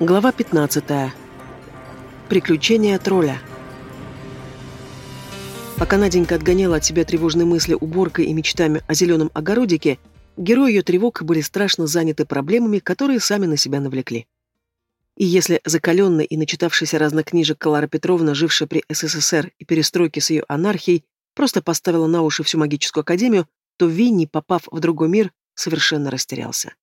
Глава 15. Приключения тролля. Пока Наденька отгоняла от себя тревожные мысли уборкой и мечтами о зеленом огородике, герои ее тревог были страшно заняты проблемами, которые сами на себя навлекли. И если закаленная и начитавшаяся разных книжек Клара Петровна, жившая при СССР и перестройке с ее анархией, просто поставила на уши всю магическую академию, то Винни, попав в другой мир, совершенно растерялся.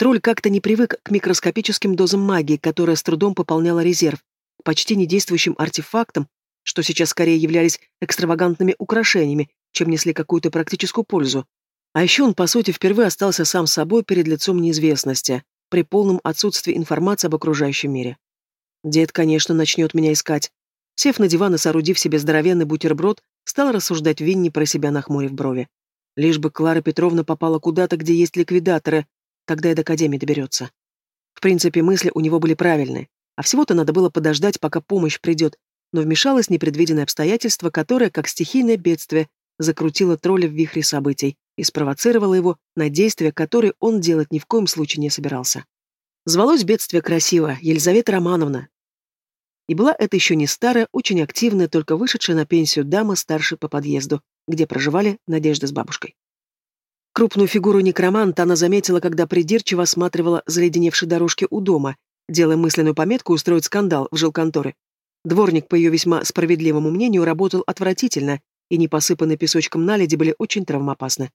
Тролль как-то не привык к микроскопическим дозам магии, которая с трудом пополняла резерв, к почти недействующим артефактам, что сейчас скорее являлись экстравагантными украшениями, чем несли какую-то практическую пользу. А еще он, по сути, впервые остался сам собой перед лицом неизвестности, при полном отсутствии информации об окружающем мире. Дед, конечно, начнет меня искать. Сев на диван и соорудив себе здоровенный бутерброд, стал рассуждать Винни про себя, нахмурив брови. Лишь бы Клара Петровна попала куда-то, где есть ликвидаторы, когда и до Академии доберется. В принципе, мысли у него были правильные, а всего-то надо было подождать, пока помощь придет, но вмешалось непредвиденное обстоятельство, которое, как стихийное бедствие, закрутило тролля в вихре событий и спровоцировало его на действия, которые он делать ни в коем случае не собирался. Звалось бедствие красиво, Елизавета Романовна. И была это еще не старая, очень активная, только вышедшая на пенсию дама старше по подъезду, где проживали Надежда с бабушкой. Крупную фигуру некроманта она заметила, когда придирчиво осматривала заледеневшие дорожки у дома, делая мысленную пометку устроить скандал в жилконторе. Дворник, по ее весьма справедливому мнению, работал отвратительно, и непосыпанные песочком наледи были очень травмоопасны.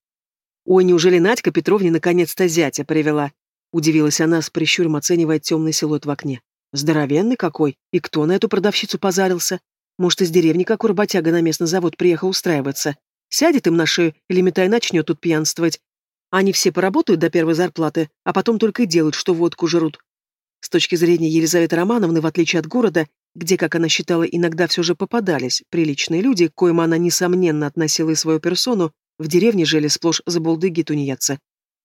«Ой, неужели Надька Петровне наконец-то зятя привела?» Удивилась она, с прищуром оценивая темный силуэт в окне. «Здоровенный какой! И кто на эту продавщицу позарился? Может, из деревни какой работяга на местный завод приехал устраиваться? Сядет им на шею или метай начнет тут пьянствовать. Они все поработают до первой зарплаты, а потом только и делают, что водку жрут. С точки зрения Елизаветы Романовны, в отличие от города, где, как она считала, иногда все же попадались приличные люди, к коим она, несомненно, относила и свою персону, в деревне жили сплошь забулдыги тунеядцы.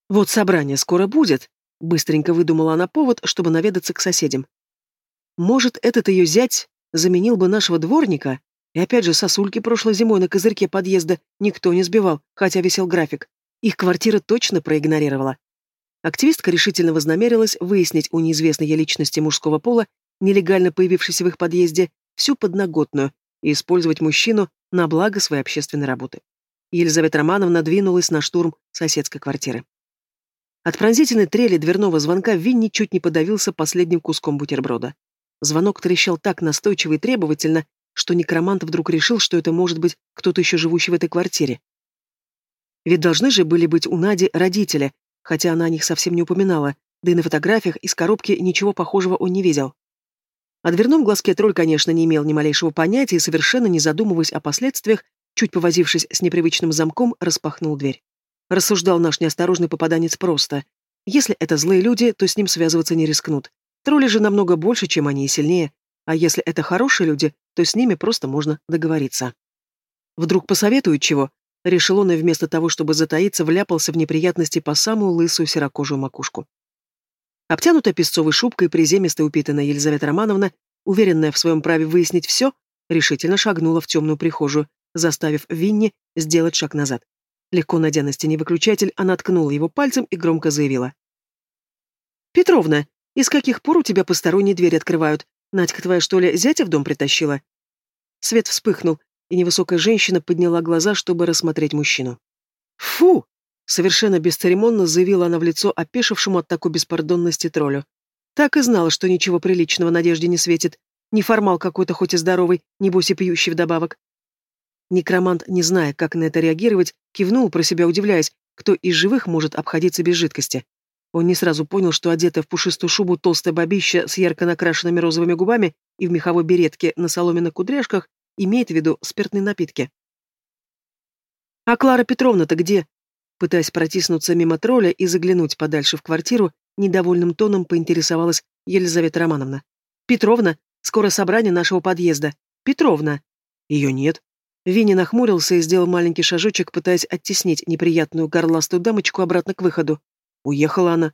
«Вот собрание скоро будет», — быстренько выдумала она повод, чтобы наведаться к соседям. «Может, этот ее зять заменил бы нашего дворника?» И опять же, сосульки прошлой зимой на козырьке подъезда никто не сбивал, хотя висел график. Их квартира точно проигнорировала. Активистка решительно вознамерилась выяснить у неизвестной ей личности мужского пола, нелегально появившейся в их подъезде, всю подноготную и использовать мужчину на благо своей общественной работы. Елизавета Романовна двинулась на штурм соседской квартиры. От пронзительной трели дверного звонка Винни чуть не подавился последним куском бутерброда. Звонок трещал так настойчиво и требовательно, что некромант вдруг решил, что это может быть кто-то еще живущий в этой квартире. Ведь должны же были быть у Нади родители, хотя она о них совсем не упоминала, да и на фотографиях из коробки ничего похожего он не видел. О дверном глазке тролль, конечно, не имел ни малейшего понятия и, совершенно не задумываясь о последствиях, чуть повозившись с непривычным замком, распахнул дверь. Рассуждал наш неосторожный попаданец просто. Если это злые люди, то с ним связываться не рискнут. Тролли же намного больше, чем они, и сильнее. А если это хорошие люди, то с ними просто можно договориться. Вдруг посоветуют чего? Решил он и вместо того, чтобы затаиться, вляпался в неприятности по самую лысую серокожую макушку. Обтянутая песцовой шубкой приземистая упитанная Елизавета Романовна, уверенная в своем праве выяснить все, решительно шагнула в темную прихожую, заставив Винни сделать шаг назад. Легко найдя на стене выключатель, она ткнула его пальцем и громко заявила. «Петровна, из каких пор у тебя посторонние двери открывают? Надька твоя, что ли, зятя в дом притащила?» Свет вспыхнул, и невысокая женщина подняла глаза, чтобы рассмотреть мужчину. «Фу!» — совершенно бесцеремонно заявила она в лицо опешившему от такой беспардонности троллю. Так и знала, что ничего приличного Надежде не светит. Неформал какой-то, хоть и здоровый, небось и пьющий вдобавок. Некромант, не зная, как на это реагировать, кивнул про себя, удивляясь, кто из живых может обходиться без жидкости. Он не сразу понял, что одетая в пушистую шубу толстая бабища с ярко накрашенными розовыми губами и в меховой беретке на соломенных кудряшках имеет в виду спиртные напитки. «А Клара Петровна-то где?» Пытаясь протиснуться мимо тролля и заглянуть подальше в квартиру, недовольным тоном поинтересовалась Елизавета Романовна. «Петровна, скоро собрание нашего подъезда. Петровна!» «Ее нет». Винни нахмурился и сделал маленький шажочек, пытаясь оттеснить неприятную горластую дамочку обратно к выходу. Уехала она.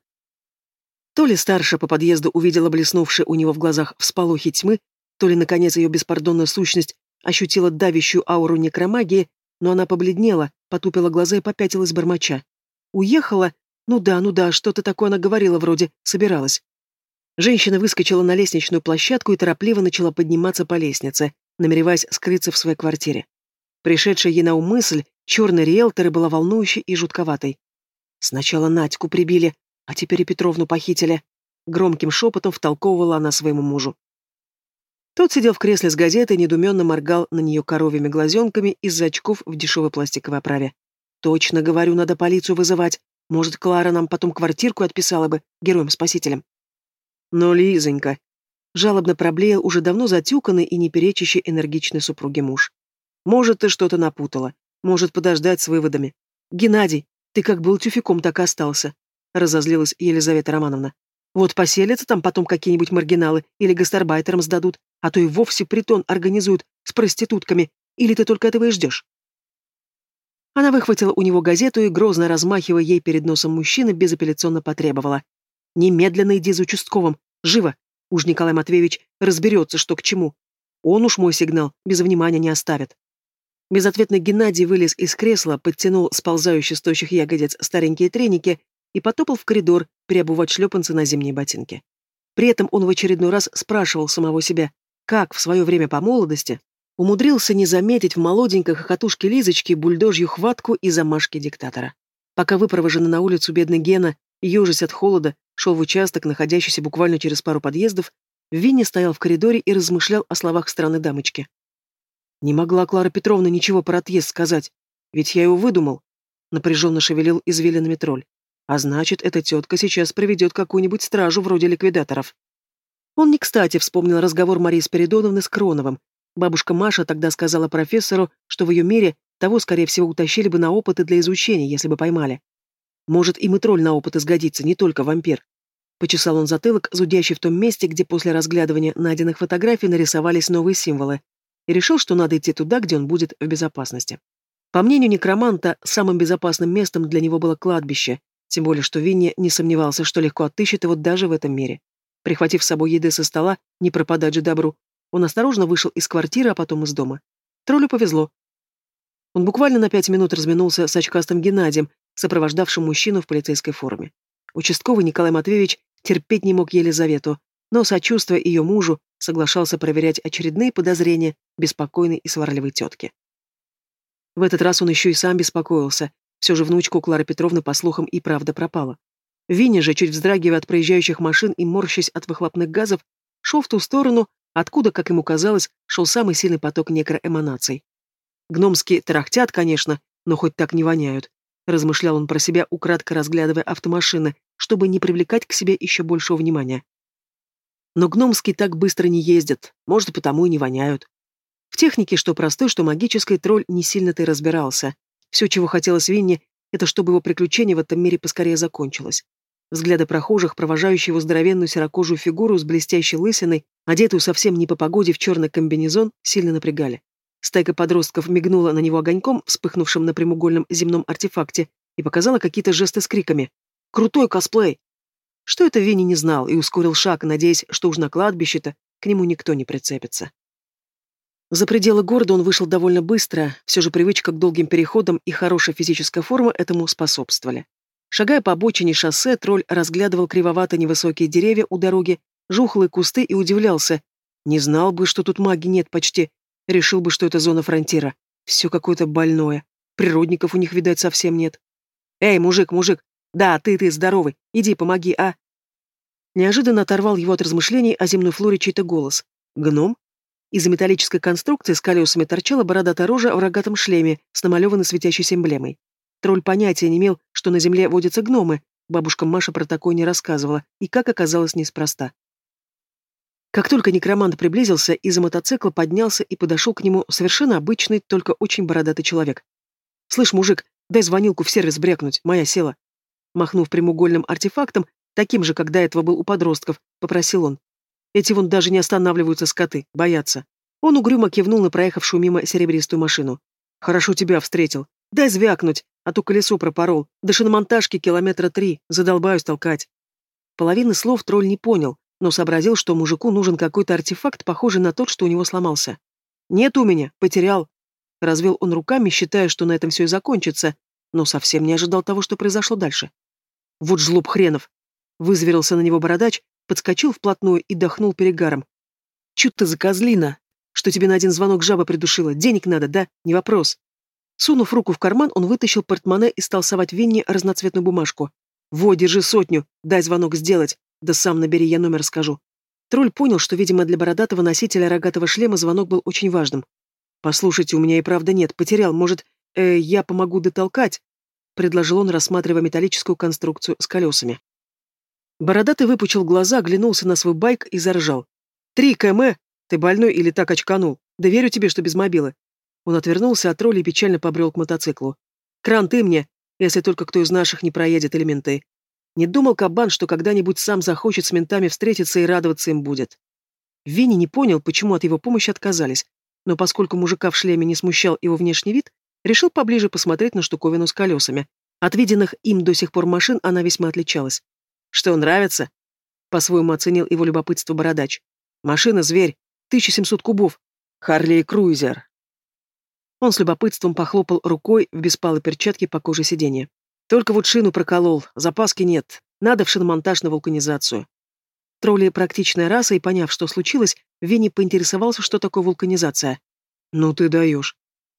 То ли старше по подъезду увидела блеснувшие у него в глазах всполохи тьмы, то ли, наконец, ее беспардонная сущность ощутила давящую ауру некромагии, но она побледнела, потупила глаза и попятилась бормоча. Уехала? Ну да, ну да, что-то такое она говорила вроде, собиралась. Женщина выскочила на лестничную площадку и торопливо начала подниматься по лестнице, намереваясь скрыться в своей квартире. Пришедшая ей на ум мысль, черный риэлтор была волнующей и жутковатой. Сначала Надьку прибили, а теперь и Петровну похитили. Громким шепотом втолковывала она своему мужу. Тот сидел в кресле с газетой, недуменно моргал на нее коровьими глазенками из-за очков в дешевой пластиковой оправе. «Точно, говорю, надо полицию вызывать. Может, Клара нам потом квартирку отписала бы, героем-спасителем». Но Лизонька... Жалобно проблеял уже давно затюканный и не перечащий энергичной супруге муж. «Может, ты что-то напутала. Может, подождать с выводами. Геннадий, ты как был тюфяком, так и остался», — разозлилась Елизавета Романовна. «Вот поселятся там потом какие-нибудь маргиналы или гастарбайтерам сдадут, а то и вовсе притон организуют с проститутками, или ты только этого и ждешь?» Она выхватила у него газету и, грозно размахивая ей перед носом мужчины, безапелляционно потребовала. Немедленно иди за участковым. Живо. Уж Николай Матвеевич разберется, что к чему. Он уж мой сигнал без внимания не оставит. Безответный Геннадий вылез из кресла, подтянул сползающие с тощих ягодиц старенькие треники и потопал в коридор переобувать шлепанцы на зимние ботинки. При этом он в очередной раз спрашивал самого себя, как в свое время по молодости умудрился не заметить в молоденькой хохотушке Лизочки бульдожью хватку и замашки диктатора. Пока выпровоженный на улицу бедный Гена, ежась от холода, шел в участок, находящийся буквально через пару подъездов, Винни стоял в коридоре и размышлял о словах странной дамочки. Не могла Клара Петровна ничего про отъезд сказать, ведь я его выдумал. Напряженно шевелил извилинами тролль. А значит, эта тетка сейчас проведет какую-нибудь стражу вроде ликвидаторов. Он не кстати вспомнил разговор Марии Спиридоновны с Кроновым. Бабушка Маша тогда сказала профессору, что в ее мире того, скорее всего, утащили бы на опыты для изучения, если бы поймали. Может, и тролль на опыт изгодится, не только вампир. Почесал он затылок, зудящий в том месте, где после разглядывания найденных фотографий нарисовались новые символы, и решил, что надо идти туда, где он будет в безопасности. По мнению некроманта, самым безопасным местом для него было кладбище, тем более, что Винни не сомневался, что легко отыщет его даже в этом мире. Прихватив с собой еды со стола, не пропадать же добру, он осторожно вышел из квартиры, а потом из дома. Троллю повезло. Он буквально на пять минут разминулся с очкастым Геннадием, сопровождавшим мужчину в полицейской форме. Участковый Николай Матвеевич терпеть не мог Елизавету, но, сочувствуя ее мужу, соглашался проверять очередные подозрения беспокойной и сварливой тетки. В этот раз он еще и сам беспокоился. Все же внучку Клары Петровны, по слухам, и правда пропала. Винни же, чуть вздрагивая от проезжающих машин и морщась от выхлопных газов, шел в ту сторону, откуда, как ему казалось, шел самый сильный поток некроэманаций. Гномские тарахтят, конечно, но хоть так не воняют размышлял он про себя, украдко разглядывая автомашины, чтобы не привлекать к себе еще большего внимания. Но гномские так быстро не ездят, может, потому и не воняют. В технике, что простой, что магической, тролль не сильно-то и разбирался. Все, чего хотелось Винни, это чтобы его приключение в этом мире поскорее закончилось. Взгляды прохожих, провожающие его здоровенную серокожую фигуру с блестящей лысиной, одетую совсем не по погоде в черный комбинезон, сильно напрягали. Стайка подростков мигнула на него огоньком, вспыхнувшим на прямоугольном земном артефакте, и показала какие-то жесты с криками. «Крутой косплей!» Что это Винни не знал и ускорил шаг, надеясь, что уж на кладбище-то к нему никто не прицепится. За пределы города он вышел довольно быстро, все же привычка к долгим переходам и хорошая физическая форма этому способствовали. Шагая по обочине шоссе, тролль разглядывал кривовато невысокие деревья у дороги, жухлые кусты и удивлялся. Не знал бы, что тут маги нет почти, Решил бы, что это зона фронтира. Все какое-то больное. Природников у них, видать, совсем нет. «Эй, мужик, мужик! Да, ты, ты, здоровый! Иди, помоги, а!» Неожиданно оторвал его от размышлений о земной флоре чей-то голос. «Гном?» Из-за металлической конструкции с колесами торчала бородатая рожа в рогатом шлеме с намалеванной светящейся эмблемой. Тролль понятия не имел, что на земле водятся гномы. Бабушка Маша про такое не рассказывала, и как оказалось неспроста. Как только некромант приблизился, из-за мотоцикла поднялся и подошел к нему совершенно обычный, только очень бородатый человек. «Слышь, мужик, дай звонилку в сервис брякнуть, моя села». Махнув прямоугольным артефактом, таким же, до этого был у подростков, попросил он. Эти вон даже не останавливаются скоты, боятся. Он угрюмо кивнул на проехавшую мимо серебристую машину. «Хорошо тебя встретил. Дай звякнуть, а то колесо пропорол. До шиномонтажки километра три, задолбаюсь толкать». Половины слов тролль не понял, но сообразил, что мужику нужен какой-то артефакт, похожий на тот, что у него сломался. «Нет у меня, потерял». Развел он руками, считая, что на этом все и закончится, но совсем не ожидал того, что произошло дальше. «Вот жлоб хренов!» Вызверился на него бородач, подскочил вплотную и дохнул перегаром. «Чё ты за козлина? Что тебе на один звонок жаба придушила? Денег надо, да? Не вопрос». Сунув руку в карман, он вытащил портмоне и стал совать Винни разноцветную бумажку. «Во, держи сотню, дай звонок сделать, да сам набери, я номер скажу». Тролль понял, что, видимо, для бородатого носителя рогатого шлема звонок был очень важным. «Послушайте, у меня и правда нет, потерял, может, э, я помогу дотолкать?» — предложил он, рассматривая металлическую конструкцию с колесами. Бородатый выпучил глаза, оглянулся на свой байк и заржал. «Три км! Ты больной или так очканул? Да верю тебе, что без мобилы. Он отвернулся от роли и печально побрел к мотоциклу. «Кран, ты мне, если только кто из наших не проедет элементы. Не думал кабан, что когда-нибудь сам захочет с ментами встретиться и радоваться им будет. Винни не понял, почему от его помощи отказались, но поскольку мужика в шлеме не смущал его внешний вид, решил поближе посмотреть на штуковину с колесами. От виденных им до сих пор машин она весьма отличалась. «Что, нравится?» По-своему оценил его любопытство бородач. «Машина — зверь, 1700 кубов. Харли Круизер, он с любопытством похлопал рукой в беспалой перчатке по коже сиденья. Только вот шину проколол, запаски нет. Надо в шиномонтаж на вулканизацию. Тролли практичная раса, и поняв, что случилось, Винни поинтересовался, что такое вулканизация. «Ну ты даешь».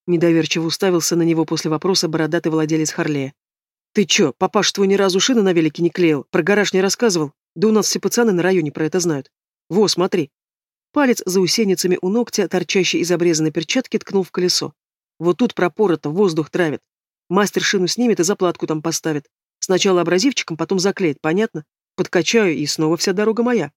Недоверчиво уставился на него после вопроса бородатый владелец Харлея. «Ты чё, папаш твой ни разу шины на велике не клеил, про гараж не рассказывал? Да у нас все пацаны на районе про это знают. Во, смотри». Палец за усеницами у ногтя, торчащий из обрезанной перчатки, ткнул в колесо. Вот тут пропорото, воздух травит. Мастер шину снимет и заплатку там поставит. Сначала абразивчиком, потом заклеит, понятно? Подкачаю, и снова вся дорога моя.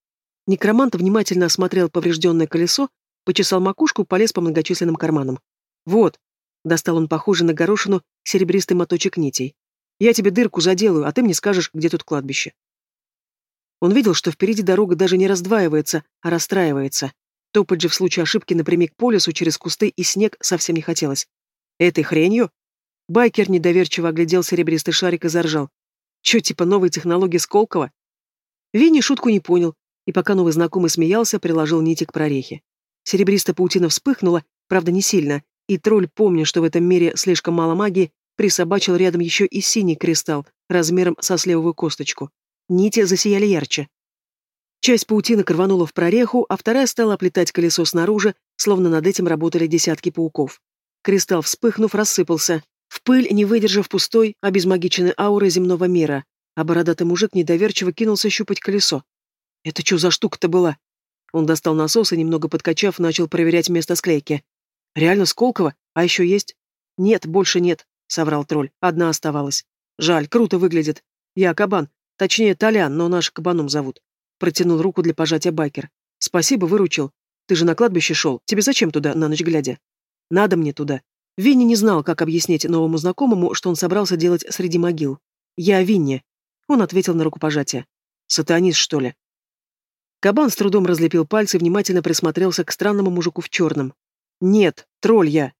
Некромант внимательно осмотрел поврежденное колесо, почесал макушку, полез по многочисленным карманам. «Вот», — достал он похожий на горошину серебристый моточек нитей. «Я тебе дырку заделаю, а ты мне скажешь, где тут кладбище». Он видел, что впереди дорога даже не раздваивается, а расстраивается. Топать же в случае ошибки напрямик по лесу через кусты и снег совсем не хотелось. «Этой хренью?» Байкер недоверчиво оглядел серебристый шарик и заржал. «Чё, типа новой технологии Сколково?» Винни шутку не понял, и пока новый знакомый смеялся, приложил нити к прорехе. Серебристая паутина вспыхнула, правда не сильно, и тролль, помня, что в этом мире слишком мало магии, присобачил рядом еще и синий кристалл размером со сливовую косточку. Нити засияли ярче. Часть паутины рванула в прореху, а вторая стала оплетать колесо снаружи, словно над этим работали десятки пауков. Кристалл, вспыхнув, рассыпался. В пыль, не выдержав пустой, обезмагиченной ауры земного мира, а бородатый мужик недоверчиво кинулся щупать колесо. «Это что за штука-то была?» Он достал насос и, немного подкачав, начал проверять место склейки. «Реально Сколково? А еще есть?» «Нет, больше нет», — соврал тролль. «Одна оставалась. Жаль, круто выглядит. Я кабан. Точнее, Толян, но наш кабаном зовут. Протянул руку для пожатия байкер. «Спасибо, выручил. Ты же на кладбище шел. Тебе зачем туда, на ночь глядя?» «Надо мне туда». Винни не знал, как объяснить новому знакомому, что он собрался делать среди могил. «Я Винни». Он ответил на рукопожатие. «Сатанист, что ли?» Кабан с трудом разлепил пальцы и внимательно присмотрелся к странному мужику в черном. «Нет, тролль я».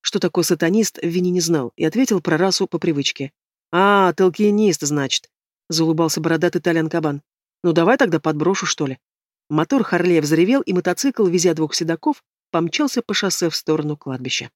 Что такое сатанист, Винни не знал, и ответил про расу по привычке. «А, толкиенист, значит», — заулыбался бородатый Толян-кабан. Ну давай тогда подброшу, что ли. Мотор Харлея взревел, и мотоцикл, везя двух седаков, помчался по шоссе в сторону кладбища.